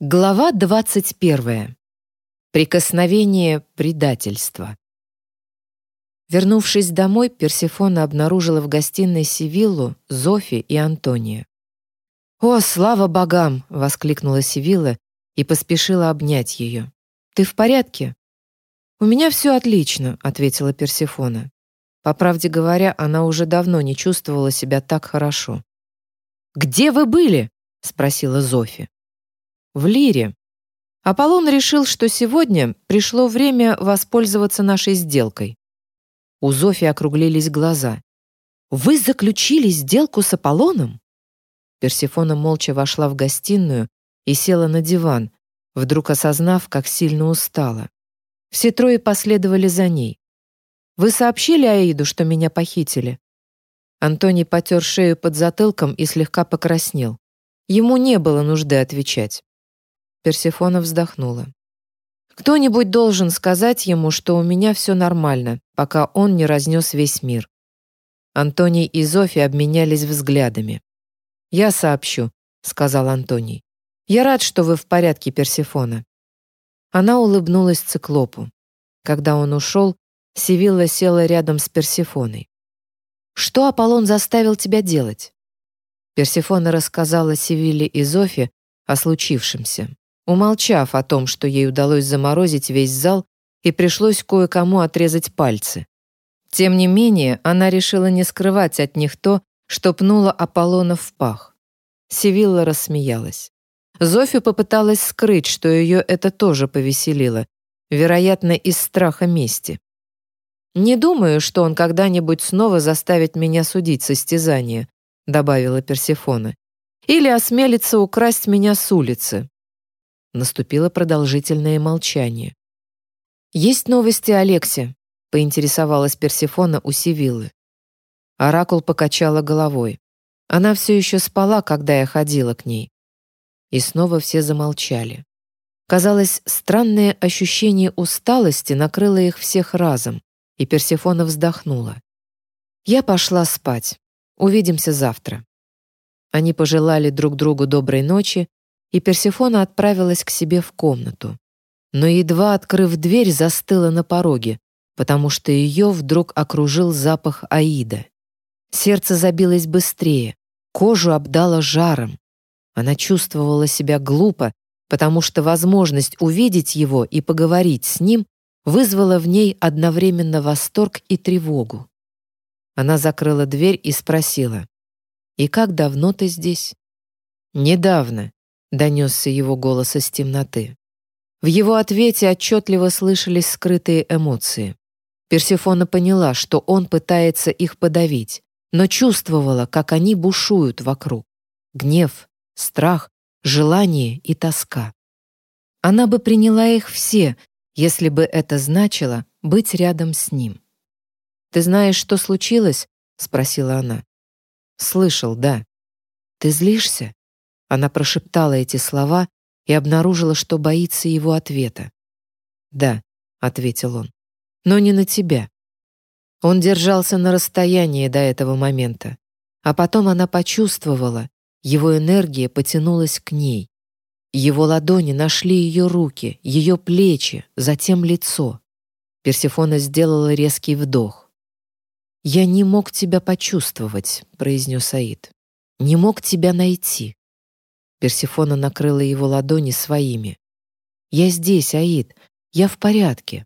Глава 21. Прикосновение предательства. Вернувшись домой, Персефона обнаружила в гостиной Сивиллу, Зофи и Антония. «О, слава богам!» — воскликнула Сивилла и поспешила обнять ее. «Ты в порядке?» «У меня все отлично», — ответила Персефона. По правде говоря, она уже давно не чувствовала себя так хорошо. «Где вы были?» — спросила Зофи в Лире. Аполлон решил, что сегодня пришло время воспользоваться нашей сделкой. У Зофи округлились глаза. «Вы заключили сделку с Аполлоном?» Персефона молча вошла в гостиную и села на диван, вдруг осознав, как сильно устала. Все трое последовали за ней. «Вы сообщили Аиду, что меня похитили?» Антоний потер шею под затылком и слегка покраснел. Ему не было нужды отвечать. Персефона вздохнула. Кто-нибудь должен сказать ему, что у меня все нормально, пока он не разнес весь мир. Антоний и Зофи обменялись взглядами. «Я сообщу», — сказал Антоний. «Я рад, что вы в порядке, Персефона». Она улыбнулась циклопу. Когда он ушел, Сивилла села рядом с Персефоной. «Что Аполлон заставил тебя делать?» Персефона рассказала Сивилле и Зофе о случившемся умолчав о том, что ей удалось заморозить весь зал и пришлось кое-кому отрезать пальцы. Тем не менее, она решила не скрывать от них то, что пнула Аполлона в пах. Сивилла рассмеялась. Зофи попыталась скрыть, что ее это тоже повеселило, вероятно, из страха мести. «Не думаю, что он когда-нибудь снова заставит меня судить состязание», добавила Персефона. «Или осмелится украсть меня с улицы. Наступило продолжительное молчание. «Есть новости Алексе?» — поинтересовалась Персефона у Сивиллы. Оракул покачала головой. Она все еще спала, когда я ходила к ней. И снова все замолчали. Казалось, странное ощущение усталости накрыло их всех разом, и Персефона вздохнула. «Я пошла спать. Увидимся завтра». Они пожелали друг другу доброй ночи и Персефона отправилась к себе в комнату. Но едва открыв дверь, застыла на пороге, потому что ее вдруг окружил запах Аида. Сердце забилось быстрее, кожу обдало жаром. Она чувствовала себя глупо, потому что возможность увидеть его и поговорить с ним вызвала в ней одновременно восторг и тревогу. Она закрыла дверь и спросила, «И как давно ты здесь?» «Недавно», донесся его голос из темноты. В его ответе отчетливо слышались скрытые эмоции. Персефона поняла, что он пытается их подавить, но чувствовала, как они бушуют вокруг. Гнев, страх, желание и тоска. Она бы приняла их все, если бы это значило быть рядом с ним. «Ты знаешь, что случилось?» — спросила она. «Слышал, да». «Ты злишься?» Она прошептала эти слова и обнаружила, что боится его ответа. «Да», — ответил он, — «но не на тебя». Он держался на расстоянии до этого момента, а потом она почувствовала, его энергия потянулась к ней. Его ладони нашли ее руки, ее плечи, затем лицо. Персефона сделала резкий вдох. «Я не мог тебя почувствовать», — произнес Аид. «Не мог тебя найти. Персефона накрыла его ладони своими. «Я здесь, Аид. Я в порядке».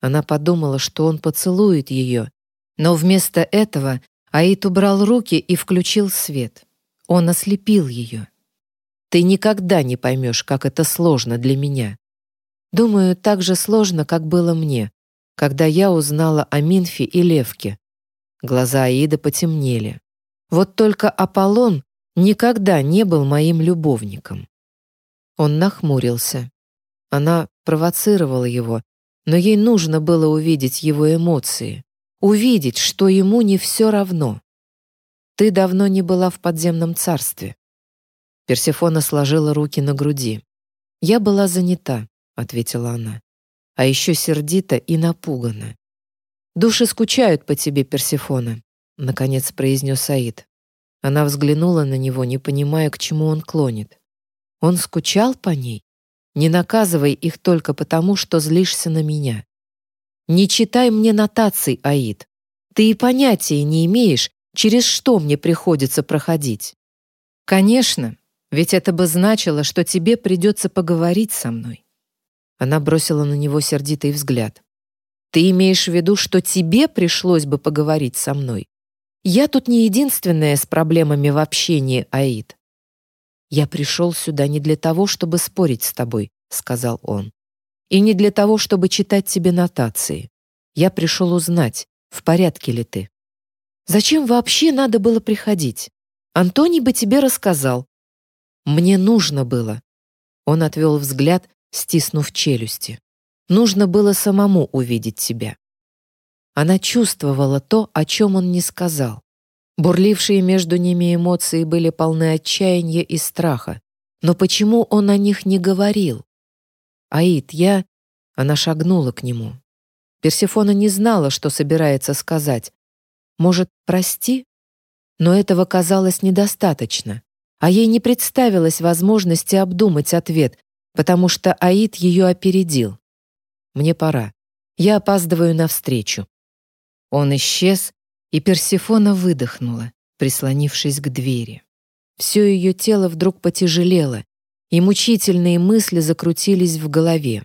Она подумала, что он поцелует ее, но вместо этого Аид убрал руки и включил свет. Он ослепил ее. «Ты никогда не поймешь, как это сложно для меня. Думаю, так же сложно, как было мне, когда я узнала о Минфе и Левке». Глаза Аида потемнели. Вот только Аполлон никогда не был моим любовником. Он нахмурился. Она провоцировала его, но ей нужно было увидеть его эмоции, увидеть, что ему не все равно. Ты давно не была в подземном царстве. Персефона сложила руки на груди. Я была занята, ответила она. А еще сердита и напугана. Души скучают по тебе, Персефона, наконец произнес Аид. Она взглянула на него, не понимая, к чему он клонит. Он скучал по ней? Не наказывай их только потому, что злишься на меня. Не читай мне нотаций, Аид. Ты и понятия не имеешь, через что мне приходится проходить. Конечно, ведь это бы значило, что тебе придется поговорить со мной. Она бросила на него сердитый взгляд. Ты имеешь в виду, что тебе пришлось бы поговорить со мной? Я тут не единственная с проблемами в общении, Аид. Я пришел сюда не для того, чтобы спорить с тобой, сказал он. И не для того, чтобы читать тебе нотации. Я пришел узнать, в порядке ли ты. Зачем вообще надо было приходить? Антоний бы тебе рассказал. Мне нужно было. Он отвел взгляд, стиснув челюсти. Нужно было самому увидеть тебя. Она чувствовала то, о чем он не сказал. Бурлившие между ними эмоции были полны отчаяния и страха. Но почему он о них не говорил? «Аид, я...» Она шагнула к нему. Персефона не знала, что собирается сказать. «Может, прости?» Но этого казалось недостаточно. А ей не представилось возможности обдумать ответ, потому что Аид ее опередил. Мне пора. Я опаздываю на встречу». Он исчез, и Персефона выдохнула, прислонившись к двери. Все ее тело вдруг потяжелело, и мучительные мысли закрутились в голове.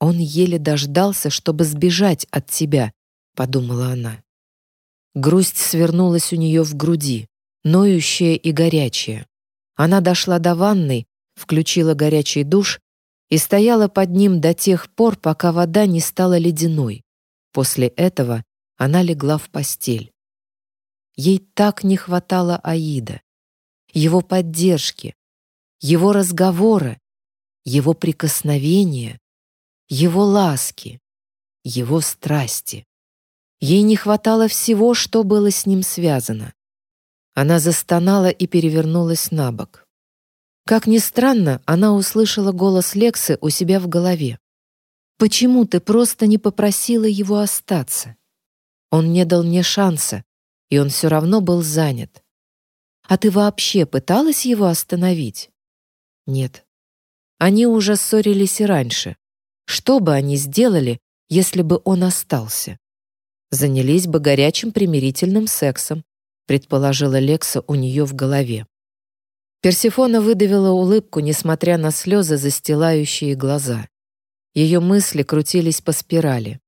«Он еле дождался, чтобы сбежать от тебя», — подумала она. Грусть свернулась у нее в груди, ноющая и горячая. Она дошла до ванной, включила горячий душ и стояла под ним до тех пор, пока вода не стала ледяной. После этого она легла в постель. Ей так не хватало Аида, его поддержки, его разговора, его прикосновения, его ласки, его страсти. Ей не хватало всего, что было с ним связано. Она застонала и перевернулась на бок. Как ни странно, она услышала голос Лексы у себя в голове. «Почему ты просто не попросила его остаться? Он не дал мне шанса, и он все равно был занят. А ты вообще пыталась его остановить?» «Нет. Они уже ссорились и раньше. Что бы они сделали, если бы он остался?» «Занялись бы горячим примирительным сексом», предположила Лекса у нее в голове. Персифона выдавила улыбку, несмотря на слезы, застилающие глаза. Ее мысли крутились по спирали.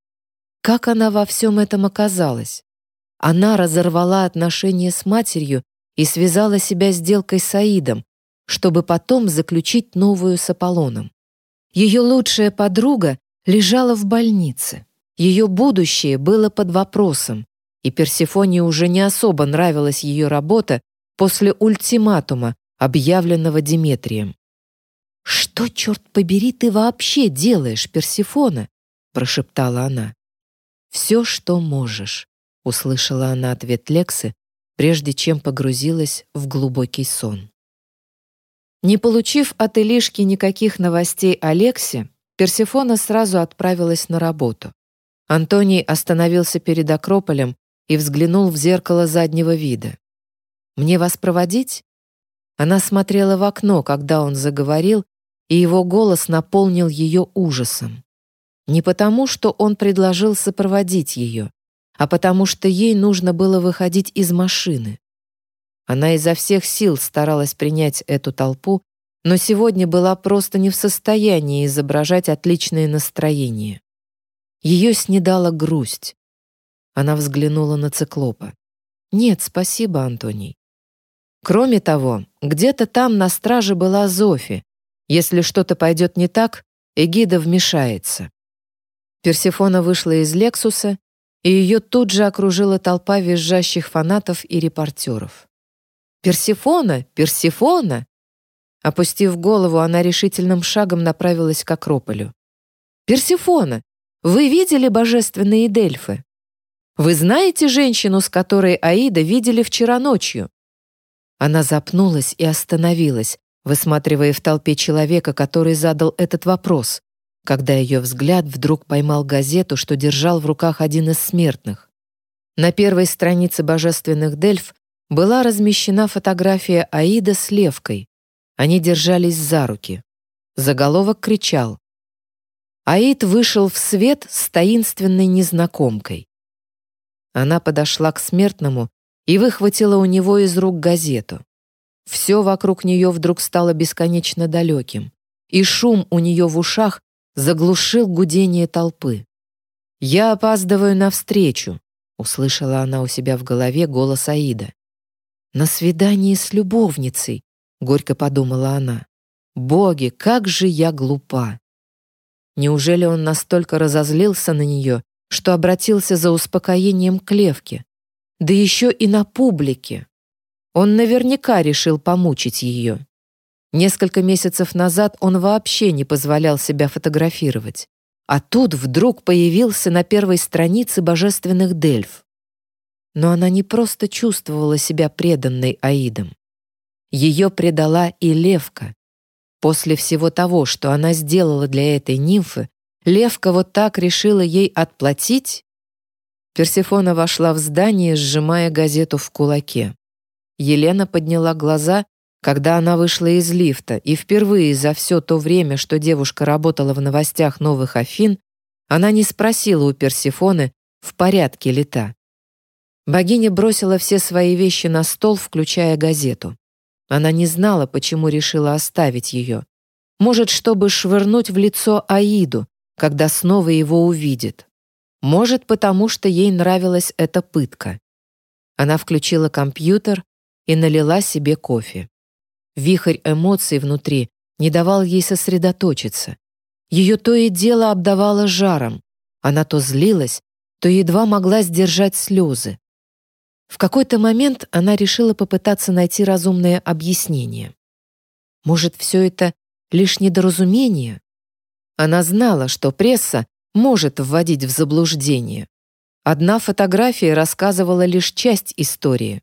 Как она во всем этом оказалась? Она разорвала отношения с матерью и связала себя сделкой с Аидом, чтобы потом заключить новую с Аполлоном. Ее лучшая подруга лежала в больнице. Ее будущее было под вопросом, и Персифоне уже не особо нравилась ее работа после ультиматума, объявленного Диметрием. «Что, черт побери, ты вообще делаешь, Персифона?» — прошептала она. «Все, что можешь», — услышала она ответ Лексы, прежде чем погрузилась в глубокий сон. Не получив от Илишки никаких новостей о Лексе, Персифона сразу отправилась на работу. Антоний остановился перед Акрополем и взглянул в зеркало заднего вида. «Мне вас проводить?» Она смотрела в окно, когда он заговорил, и его голос наполнил ее ужасом. Не потому, что он предложил сопроводить ее, а потому что ей нужно было выходить из машины. Она изо всех сил старалась принять эту толпу, но сегодня была просто не в состоянии изображать отличное настроение. Ее снедала грусть. Она взглянула на циклопа. «Нет, спасибо, Антоний. Кроме того, где-то там на страже была Зофи. Если что-то пойдет не так, Эгида вмешается. Персефона вышла из Лексуса, и ее тут же окружила толпа визжащих фанатов и репортеров. «Персефона! Персефона!» Опустив голову, она решительным шагом направилась к Акрополю. «Персефона! Вы видели божественные Дельфы? Вы знаете женщину, с которой Аида видели вчера ночью? Она запнулась и остановилась, высматривая в толпе человека, который задал этот вопрос, когда ее взгляд вдруг поймал газету, что держал в руках один из смертных. На первой странице «Божественных Дельф» была размещена фотография Аида с Левкой. Они держались за руки. Заголовок кричал. Аид вышел в свет с таинственной незнакомкой. Она подошла к смертному и выхватила у него из рук газету. Все вокруг нее вдруг стало бесконечно далеким, и шум у нее в ушах заглушил гудение толпы. «Я опаздываю навстречу», — услышала она у себя в голове голос Аида. «На свидании с любовницей», — горько подумала она. «Боги, как же я глупа!» Неужели он настолько разозлился на нее, что обратился за успокоением к Левке? Да еще и на публике. Он наверняка решил помучить ее. Несколько месяцев назад он вообще не позволял себя фотографировать. А тут вдруг появился на первой странице божественных дельф. Но она не просто чувствовала себя преданной Аидом. Ее предала и Левка. После всего того, что она сделала для этой нимфы, Левка вот так решила ей отплатить? Персефона вошла в здание, сжимая газету в кулаке. Елена подняла глаза когда она вышла из лифта, и впервые за все то время, что девушка работала в новостях Новых Афин, она не спросила у Персифоны, в порядке ли та. Богиня бросила все свои вещи на стол, включая газету. Она не знала, почему решила оставить ее. Может, чтобы швырнуть в лицо Аиду, когда снова его увидит. Может, потому что ей нравилась эта пытка. Она включила компьютер и налила себе кофе. Вихрь эмоций внутри не давал ей сосредоточиться. Ее то и дело обдавало жаром. Она то злилась, то едва могла сдержать слезы. В какой-то момент она решила попытаться найти разумное объяснение. Может, все это лишь недоразумение? Она знала, что пресса может вводить в заблуждение. Одна фотография рассказывала лишь часть истории.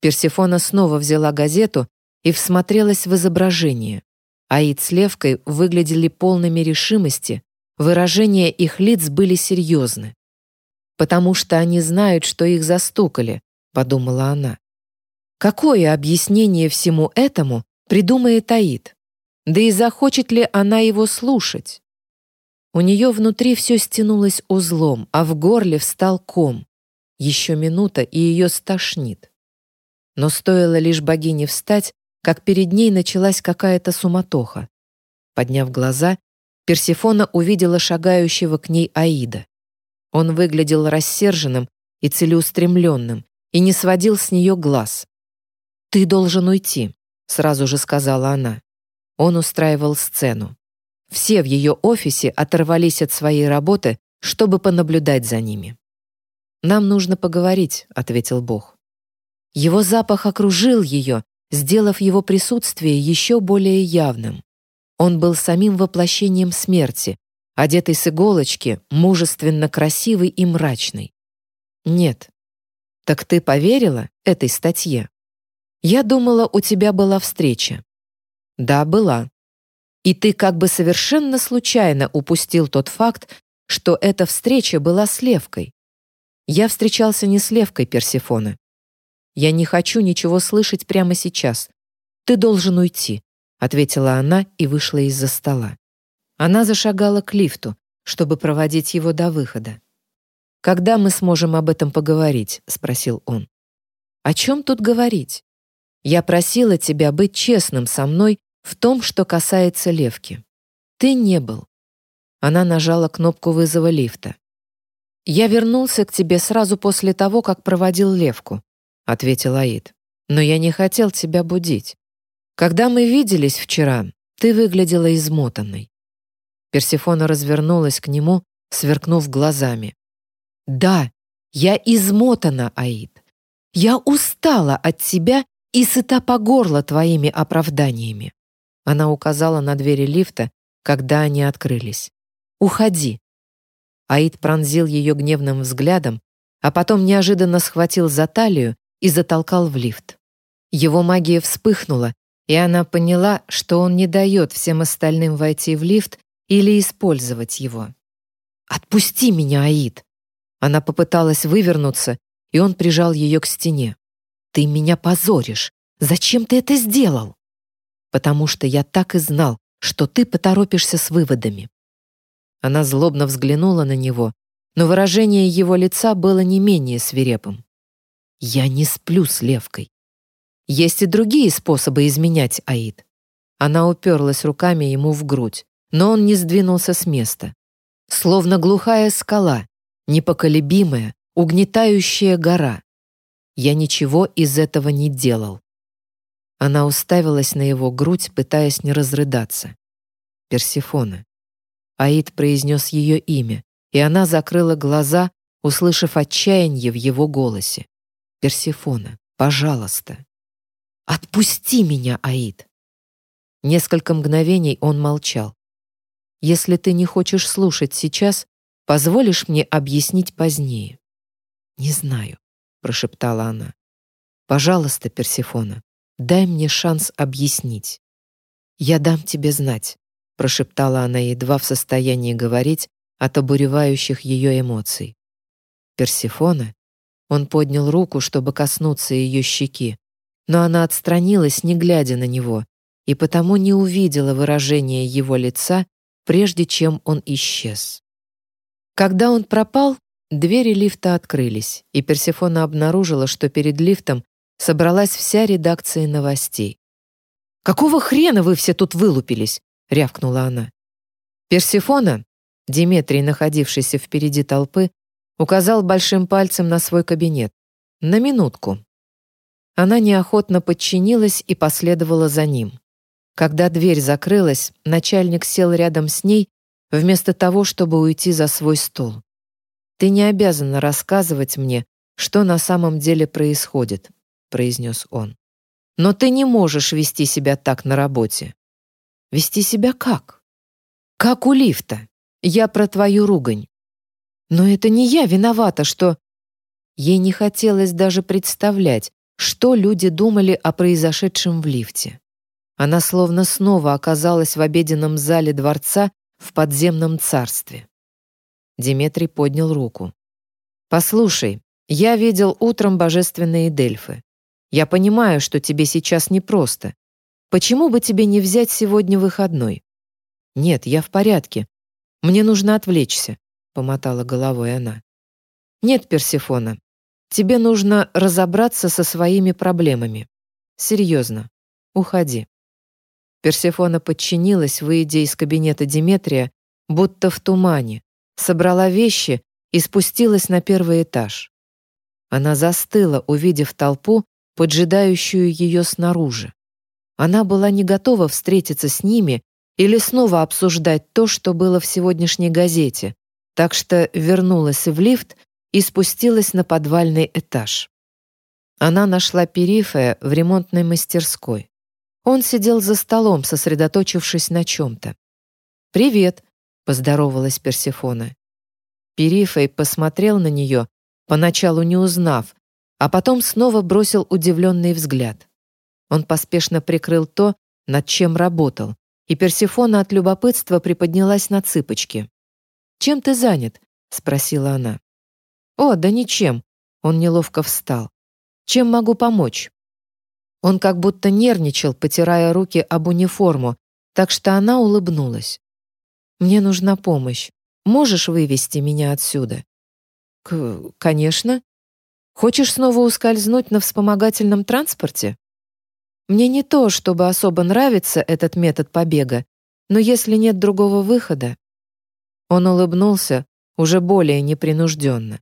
Персефона снова взяла газету и всмотрелась в изображение. Аид с Левкой выглядели полными решимости, выражения их лиц были серьезны. «Потому что они знают, что их застукали», — подумала она. Какое объяснение всему этому придумает Аид? Да и захочет ли она его слушать? У нее внутри все стянулось узлом, а в горле встал ком. Еще минута, и ее стошнит. Но стоило лишь богине встать, как перед ней началась какая-то суматоха. Подняв глаза, Персефона увидела шагающего к ней Аида. Он выглядел рассерженным и целеустремленным и не сводил с нее глаз. «Ты должен уйти», — сразу же сказала она. Он устраивал сцену. Все в ее офисе оторвались от своей работы, чтобы понаблюдать за ними. «Нам нужно поговорить», — ответил Бог. Его запах окружил ее, сделав его присутствие еще более явным. Он был самим воплощением смерти, одетый с иголочки, мужественно красивый и мрачный. Нет. Так ты поверила этой статье? Я думала, у тебя была встреча. Да, была. И ты как бы совершенно случайно упустил тот факт, что эта встреча была с Левкой. Я встречался не с Левкой Персефона. Я не хочу ничего слышать прямо сейчас. Ты должен уйти», — ответила она и вышла из-за стола. Она зашагала к лифту, чтобы проводить его до выхода. «Когда мы сможем об этом поговорить?» — спросил он. «О чем тут говорить? Я просила тебя быть честным со мной в том, что касается Левки. Ты не был». Она нажала кнопку вызова лифта. «Я вернулся к тебе сразу после того, как проводил Левку ответил Аид. «Но я не хотел тебя будить. Когда мы виделись вчера, ты выглядела измотанной». Персефона развернулась к нему, сверкнув глазами. «Да, я измотана, Аид. Я устала от тебя и сыта по горло твоими оправданиями». Она указала на двери лифта, когда они открылись. «Уходи». Аид пронзил ее гневным взглядом, а потом неожиданно схватил за талию и затолкал в лифт. Его магия вспыхнула, и она поняла, что он не дает всем остальным войти в лифт или использовать его. «Отпусти меня, Аид!» Она попыталась вывернуться, и он прижал ее к стене. «Ты меня позоришь! Зачем ты это сделал?» потому что я так и знал, что ты поторопишься с выводами». Она злобно взглянула на него, но выражение его лица было не менее свирепым. «Я не сплю с Левкой. Есть и другие способы изменять Аид». Она уперлась руками ему в грудь, но он не сдвинулся с места. Словно глухая скала, непоколебимая, угнетающая гора. Я ничего из этого не делал. Она уставилась на его грудь, пытаясь не разрыдаться. Персифона. Аид произнес ее имя, и она закрыла глаза, услышав отчаяние в его голосе. «Персифона, пожалуйста». «Отпусти меня, Аид!» Несколько мгновений он молчал. «Если ты не хочешь слушать сейчас, позволишь мне объяснить позднее». «Не знаю», — прошептала она. «Пожалуйста, Персифона, дай мне шанс объяснить». «Я дам тебе знать», — прошептала она едва в состоянии говорить от обуревающих ее эмоций. Персифона, он поднял руку, чтобы коснуться ее щеки, но она отстранилась, не глядя на него, и потому не увидела выражения его лица, прежде чем он исчез. Когда он пропал, двери лифта открылись, и Персефона обнаружила, что перед лифтом собралась вся редакция новостей. «Какого хрена вы все тут вылупились?» — рявкнула она. Персефона, Диметрий, находившийся впереди толпы, указал большим пальцем на свой кабинет. «На минутку». Она неохотно подчинилась и последовала за ним. Когда дверь закрылась, начальник сел рядом с ней, вместо того, чтобы уйти за свой стол. «Ты не обязана рассказывать мне, что на самом деле происходит», — произнес он. «Но ты не можешь вести себя так на работе». «Вести себя как?» «Как у лифта. Я про твою ругань». «Но это не я виновата, что...» Ей не хотелось даже представлять, что люди думали о произошедшем в лифте. Она словно снова оказалась в обеденном зале дворца в подземном царстве. Диметрий поднял руку. «Послушай, я видел утром божественные дельфы. Я понимаю, что тебе сейчас непросто. Почему бы тебе не взять сегодня выходной?» «Нет, я в порядке. Мне нужно отвлечься», — помотала головой она. «Нет, Персифона, тебе нужно разобраться со своими проблемами. Серьезно. Уходи». Персефона подчинилась, выйдя из кабинета Диметрия, будто в тумане, собрала вещи и спустилась на первый этаж. Она застыла, увидев толпу, поджидающую ее снаружи. Она была не готова встретиться с ними или снова обсуждать то, что было в сегодняшней газете, так что вернулась в лифт и спустилась на подвальный этаж. Она нашла Перифея в ремонтной мастерской. Он сидел за столом, сосредоточившись на чем-то. «Привет», — поздоровалась Персефона. Перифей посмотрел на нее, поначалу не узнав, а потом снова бросил удивленный взгляд. Он поспешно прикрыл то, над чем работал, и Персефона от любопытства приподнялась на цыпочки. «Чем ты занят?» — спросила она. «О, да ничем», — он неловко встал. «Чем могу помочь?» Он как будто нервничал, потирая руки об униформу, так что она улыбнулась. «Мне нужна помощь. Можешь вывести меня отсюда?» К «Конечно. Хочешь снова ускользнуть на вспомогательном транспорте?» «Мне не то, чтобы особо нравится этот метод побега, но если нет другого выхода...» Он улыбнулся, уже более непринужденно.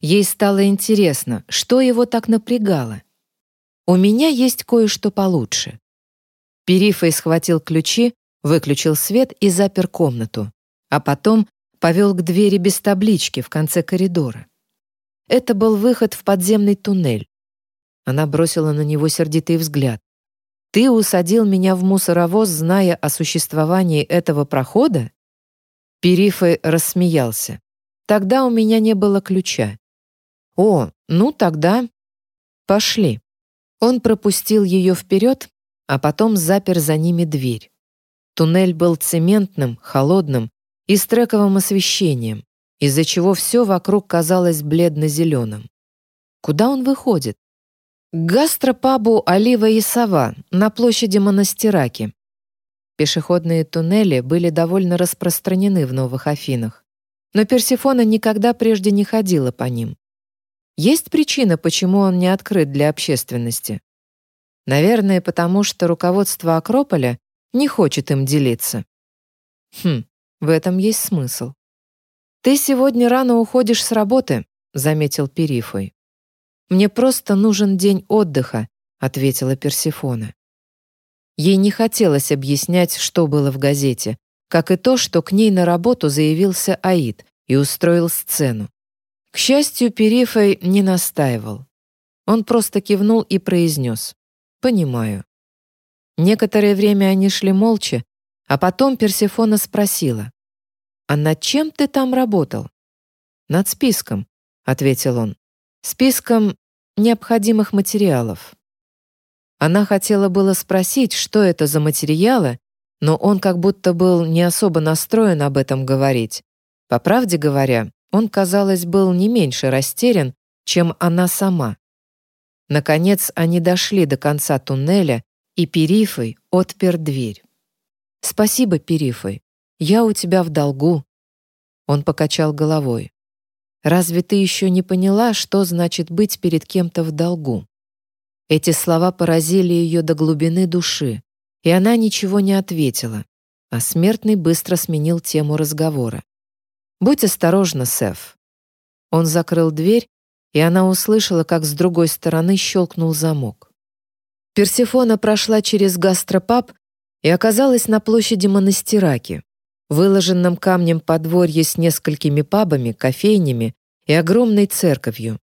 Ей стало интересно, что его так напрягало. У меня есть кое-что получше». Перифей схватил ключи, выключил свет и запер комнату, а потом повел к двери без таблички в конце коридора. Это был выход в подземный туннель. Она бросила на него сердитый взгляд. «Ты усадил меня в мусоровоз, зная о существовании этого прохода?» Перифей рассмеялся. «Тогда у меня не было ключа». «О, ну тогда...» «Пошли». Он пропустил ее вперед, а потом запер за ними дверь. Туннель был цементным, холодным и с трековым освещением, из-за чего все вокруг казалось бледно-зеленым. Куда он выходит? К гастропабу «Олива и сова» на площади Монастираки. Пешеходные туннели были довольно распространены в Новых Афинах, но Персифона никогда прежде не ходила по ним. Есть причина, почему он не открыт для общественности. Наверное, потому что руководство Акрополя не хочет им делиться. Хм, в этом есть смысл. «Ты сегодня рано уходишь с работы», — заметил Перифой. «Мне просто нужен день отдыха», — ответила Персифона. Ей не хотелось объяснять, что было в газете, как и то, что к ней на работу заявился Аид и устроил сцену. К счастью, Перифой не настаивал. Он просто кивнул и произнес «Понимаю». Некоторое время они шли молча, а потом Персефона спросила «А над чем ты там работал?» «Над списком», — ответил он. «Списком необходимых материалов». Она хотела было спросить, что это за материалы, но он как будто был не особо настроен об этом говорить. По правде говоря, он, казалось, был не меньше растерян, чем она сама. Наконец они дошли до конца туннеля, и Перифой отпер дверь. «Спасибо, Перифой. Я у тебя в долгу». Он покачал головой. «Разве ты еще не поняла, что значит быть перед кем-то в долгу?» Эти слова поразили ее до глубины души, и она ничего не ответила, а смертный быстро сменил тему разговора. «Будь осторожна, Сеф». Он закрыл дверь, и она услышала, как с другой стороны щелкнул замок. Персефона прошла через гастропаб и оказалась на площади Монастираки, выложенном камнем подворье с несколькими пабами, кофейнями и огромной церковью.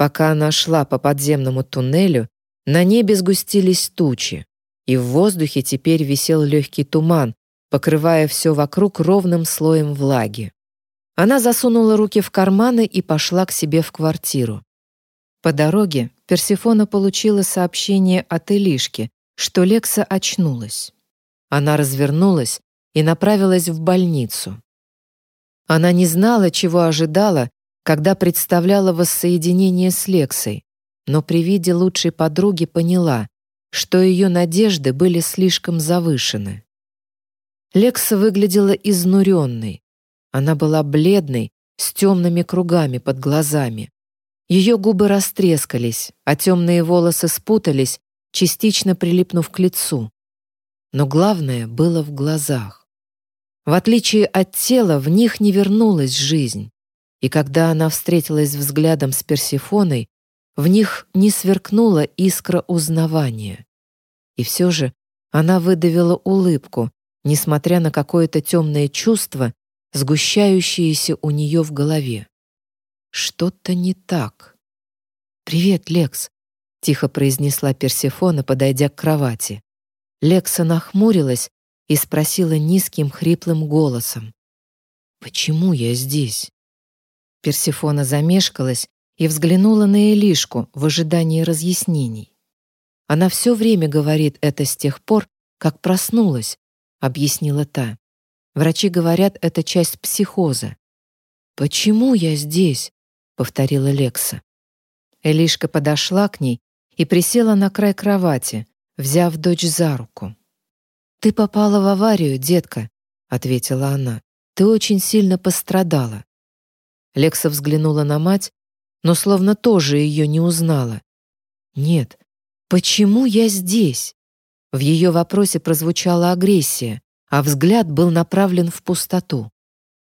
Пока она шла по подземному туннелю, на небе сгустились тучи, и в воздухе теперь висел легкий туман, покрывая все вокруг ровным слоем влаги. Она засунула руки в карманы и пошла к себе в квартиру. По дороге Персефона получила сообщение от Элишки, что Лекса очнулась. Она развернулась и направилась в больницу. Она не знала, чего ожидала, когда представляла воссоединение с Лексой, но при виде лучшей подруги поняла, что ее надежды были слишком завышены. Лекса выглядела изнуренной, она была бледной, с темными кругами под глазами. Ее губы растрескались, а темные волосы спутались, частично прилипнув к лицу. Но главное было в глазах. В отличие от тела, в них не вернулась жизнь. И когда она встретилась взглядом с Персифоной, в них не сверкнула искра узнавания. И все же она выдавила улыбку, несмотря на какое-то темное чувство, сгущающиеся у нее в голове. Что-то не так. «Привет, Лекс», — тихо произнесла Персефона, подойдя к кровати. Лекса нахмурилась и спросила низким хриплым голосом. «Почему я здесь?» Персефона замешкалась и взглянула на Элишку в ожидании разъяснений. Она все время говорит это с тех пор, как проснулась, объяснила та. Врачи говорят, это часть психоза. «Почему я здесь?» — повторила Лекса. Элишка подошла к ней и присела на край кровати, взяв дочь за руку. «Ты попала в аварию, детка», — ответила она. «Ты очень сильно пострадала». Лекса взглянула на мать, но словно тоже ее не узнала. «Нет, почему я здесь?» В ее вопросе прозвучала агрессия, а взгляд был направлен в пустоту.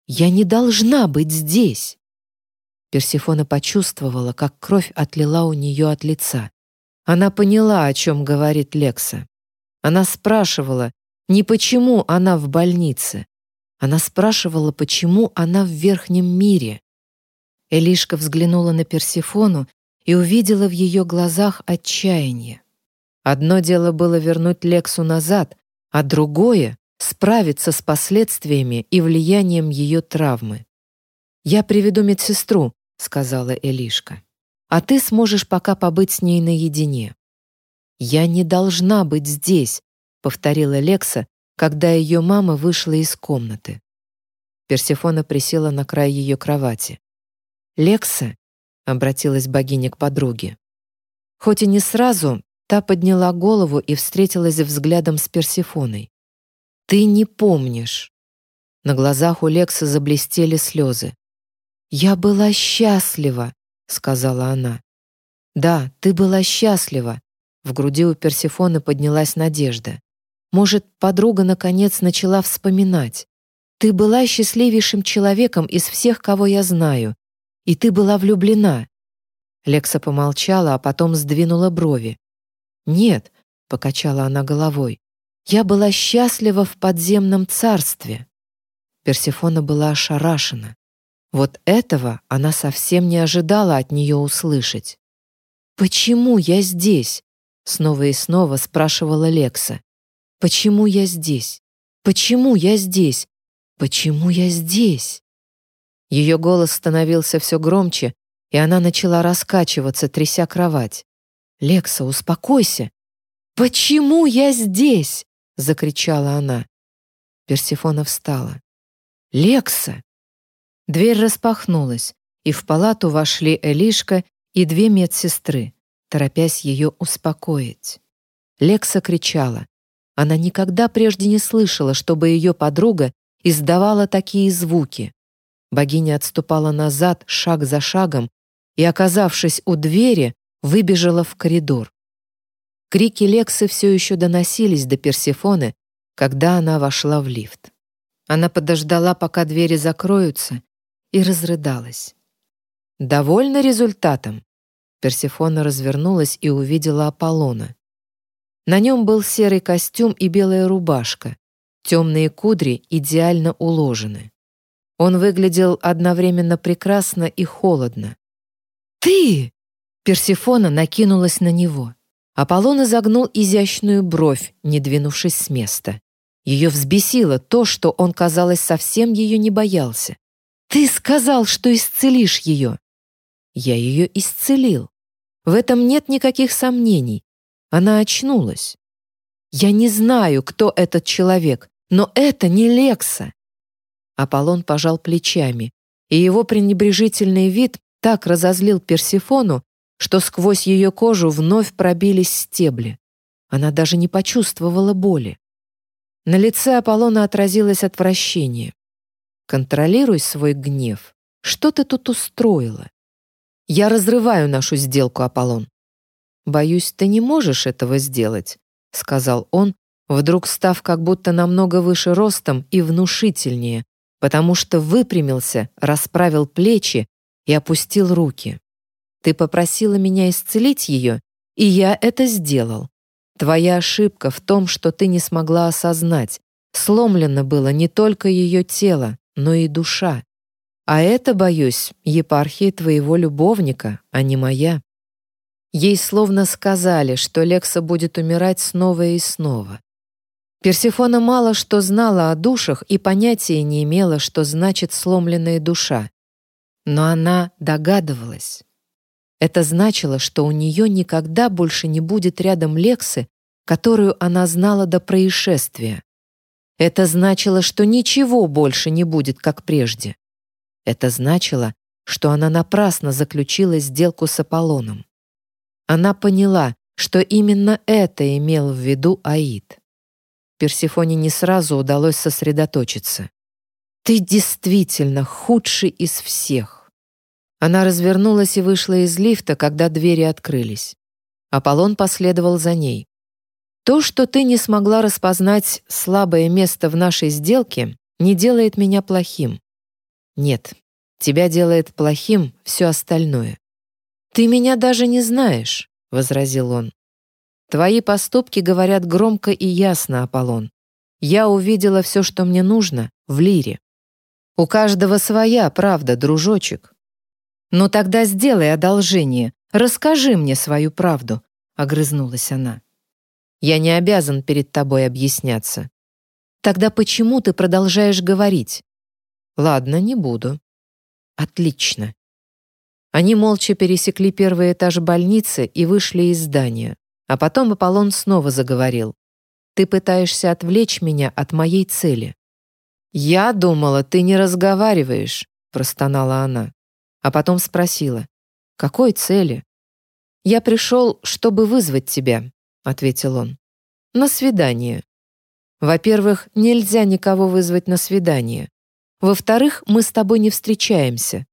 «Я не должна быть здесь!» Персифона почувствовала, как кровь отлила у нее от лица. Она поняла, о чем говорит Лекса. Она спрашивала, не почему она в больнице. Она спрашивала, почему она в верхнем мире. Элишка взглянула на Персифону и увидела в ее глазах отчаяние. Одно дело было вернуть Лексу назад, а другое справиться с последствиями и влиянием ее травмы. «Я приведу медсестру», — сказала Элишка. «А ты сможешь пока побыть с ней наедине». «Я не должна быть здесь», — повторила Лекса, когда ее мама вышла из комнаты. Персефона присела на край ее кровати. «Лекса», — обратилась богиня к подруге, Хоть и не сразу, та подняла голову и встретилась взглядом с Персифоной. «Ты не помнишь». На глазах у Лекса заблестели слезы. «Я была счастлива», — сказала она. «Да, ты была счастлива». В груди у Персифоны поднялась надежда. Может, подруга наконец начала вспоминать. «Ты была счастливейшим человеком из всех, кого я знаю, и ты была влюблена». Лекса помолчала, а потом сдвинула брови. «Нет», — покачала она головой, — «я была счастлива в подземном царстве». Персифона была ошарашена. Вот этого она совсем не ожидала от нее услышать. «Почему я здесь?» — снова и снова спрашивала Лекса. «Почему я здесь? Почему я здесь? Почему я здесь?» Ее голос становился все громче, и она начала раскачиваться, тряся кровать. «Лекса, успокойся!» «Почему я здесь?» — закричала она. Персифона встала. «Лекса!» Дверь распахнулась, и в палату вошли Элишка и две медсестры, торопясь ее успокоить. Лекса кричала. Она никогда прежде не слышала, чтобы ее подруга издавала такие звуки. Богиня отступала назад шаг за шагом и, оказавшись у двери, выбежала в коридор. Крики Лексы все еще доносились до Персефоны, когда она вошла в лифт. Она подождала, пока двери закроются, и разрыдалась. «Довольна результатом?» Персефона развернулась и увидела Аполлона. На нем был серый костюм и белая рубашка. Темные кудри идеально уложены. Он выглядел одновременно прекрасно и холодно. «Ты!» Персефона накинулась на него. Аполлон изогнул изящную бровь, не двинувшись с места. Ее взбесило то, что он, казалось, совсем ее не боялся. «Ты сказал, что исцелишь ее!» Я ее исцелил. В этом нет никаких сомнений. Она очнулась. Я не знаю, кто этот человек, но это не Лекса. Аполлон пожал плечами, и его пренебрежительный вид так разозлил Персифону, что сквозь ее кожу вновь пробились стебли. Она даже не почувствовала боли. На лице Аполлона отразилось отвращение. «Контролируй свой гнев. Что ты тут устроила?» «Я разрываю нашу сделку, Аполлон». «Боюсь, ты не можешь этого сделать», — сказал он, вдруг став как будто намного выше ростом и внушительнее, потому что выпрямился, расправил плечи и опустил руки. Ты попросила меня исцелить ее, и я это сделал. Твоя ошибка в том, что ты не смогла осознать. Сломлено было не только ее тело, но и душа. А это, боюсь, епархия твоего любовника, а не моя. Ей словно сказали, что Лекса будет умирать снова и снова. Персифона мало что знала о душах и понятия не имела, что значит сломленная душа. Но она догадывалась. Это значило, что у нее никогда больше не будет рядом Лексы, которую она знала до происшествия. Это значило, что ничего больше не будет, как прежде. Это значило, что она напрасно заключила сделку с Аполлоном. Она поняла, что именно это имел в виду Аид. Персифоне не сразу удалось сосредоточиться. «Ты действительно худший из всех!» Она развернулась и вышла из лифта, когда двери открылись. Аполлон последовал за ней. «То, что ты не смогла распознать слабое место в нашей сделке, не делает меня плохим. Нет, тебя делает плохим все остальное. Ты меня даже не знаешь», — возразил он. Твои поступки говорят громко и ясно, Аполлон. Я увидела все, что мне нужно, в лире. У каждого своя правда, дружочек. Ну тогда сделай одолжение, расскажи мне свою правду, огрызнулась она. Я не обязан перед тобой объясняться. Тогда почему ты продолжаешь говорить? Ладно, не буду. Отлично. Они молча пересекли первый этаж больницы и вышли из здания. А потом Аполлон снова заговорил. «Ты пытаешься отвлечь меня от моей цели». «Я думала, ты не разговариваешь», — простонала она. А потом спросила. «Какой цели?» «Я пришел, чтобы вызвать тебя», — ответил он. «На свидание. Во-первых, нельзя никого вызвать на свидание. Во-вторых, мы с тобой не встречаемся.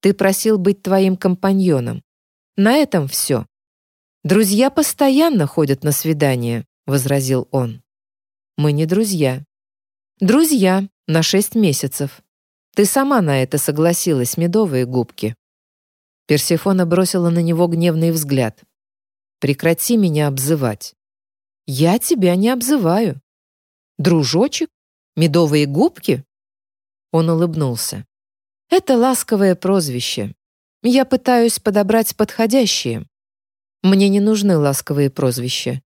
Ты просил быть твоим компаньоном. На этом все. Друзья постоянно ходят на свидания, возразил он. Мы не друзья. Друзья на шесть месяцев. Ты сама на это согласилась, медовые губки. Персефона бросила на него гневный взгляд. Прекрати меня обзывать. Я тебя не обзываю. Дружочек? Медовые губки? Он улыбнулся. Это ласковое прозвище. Я пытаюсь подобрать подходящие. Мне не нужны ласковые прозвища.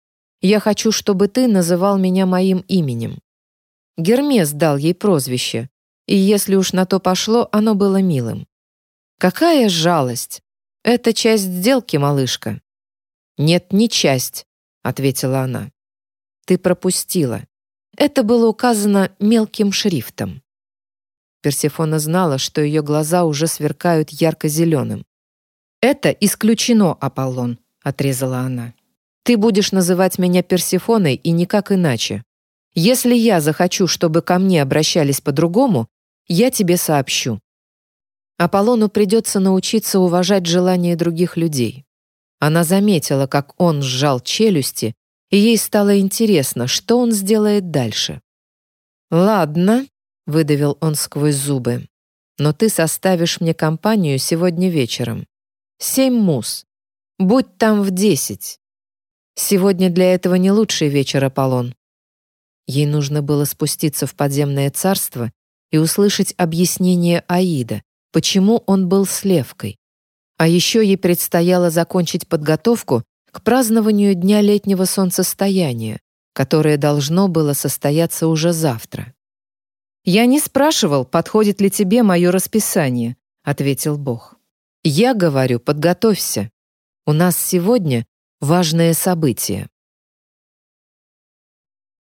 Я хочу, чтобы ты называл меня моим именем. Гермес дал ей прозвище, и если уж на то пошло, оно было милым. Какая жалость! Это часть сделки, малышка. Нет, не часть, ответила она. Ты пропустила. Это было указано мелким шрифтом. Персефона знала, что ее глаза уже сверкают ярко-зеленым. «Это исключено, Аполлон», — отрезала она. «Ты будешь называть меня Персефоной и никак иначе. Если я захочу, чтобы ко мне обращались по-другому, я тебе сообщу». Аполлону придется научиться уважать желания других людей. Она заметила, как он сжал челюсти и ей стало интересно, что он сделает дальше. «Ладно», — выдавил он сквозь зубы, «но ты составишь мне компанию сегодня вечером. Семь мус. Будь там в десять. Сегодня для этого не лучший вечер, Аполлон». Ей нужно было спуститься в подземное царство и услышать объяснение Аида, почему он был с Левкой. А еще ей предстояло закончить подготовку к празднованию Дня летнего солнцестояния, которое должно было состояться уже завтра. «Я не спрашивал, подходит ли тебе мое расписание», — ответил Бог. «Я говорю, подготовься. У нас сегодня важное событие».